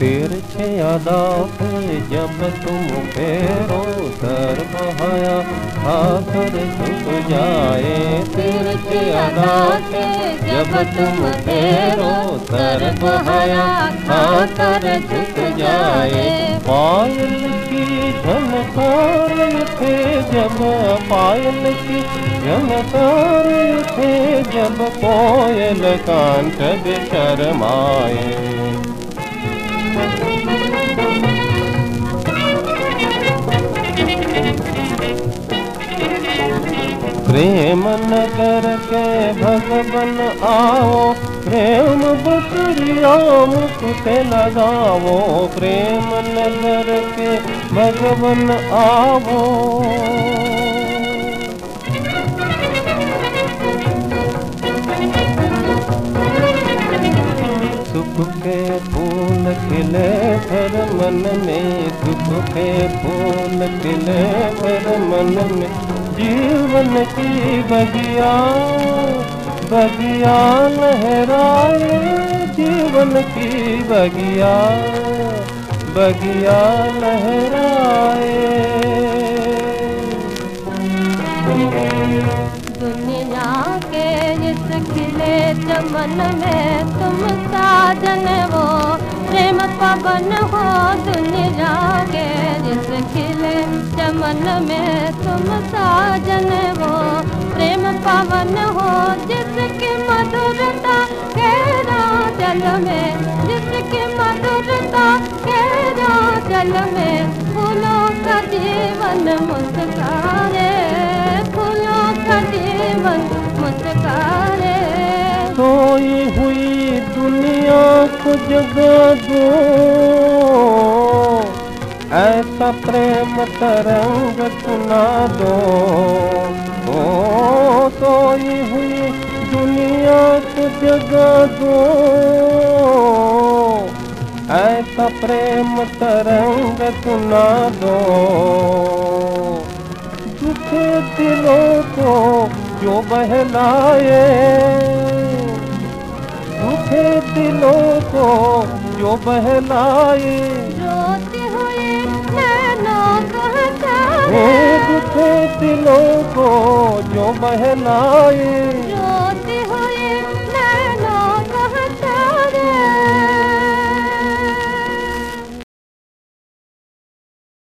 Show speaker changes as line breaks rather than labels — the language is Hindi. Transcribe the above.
तिरछे पे जब तुम फेरो सर बहाया खाकर झुक जाए। तिरछे पे जब तुम फेरो सर बहाया खाकर झुक जाए। पायल की झनकार थे जब, पायल की झनकार थे जब, कोयल कांठ शर्माए। प्रेम नगर के भगवन आओ, प्रेम बकरिया मुकुटे लगाओ। प्रेम नगर के भगवन आओ सुख के फूल खिले फिर मन में, सुख के फूल खिले फिर मन में। जीवन की बगिया बगिया लहराए, जीवन की बगिया बगिया लहराए।
दुनिया के इस खिले चमन में तुम साजन हो, प्रेम पवन हो चमन में तुम साजन हो, प्रेम पवन हो, जिसकी मधुरता गहरा जल में, जिसकी मधुरता गहरा जल में, फूलों का जीवन मुस्कारे, फूलों का जीवन मुस्कारे।
सोई हुई दुनिया को जगा प्रेम तरंग सुना दो। ओ सोई हुई दुनिया को जगा दो। ऐसा प्रेम तरंग सुना दो। दुखे दिलों को जो बहलाए, दुखे दिलों को जो बहलाए।
रोती
दिलों को जो बहलाए
रोती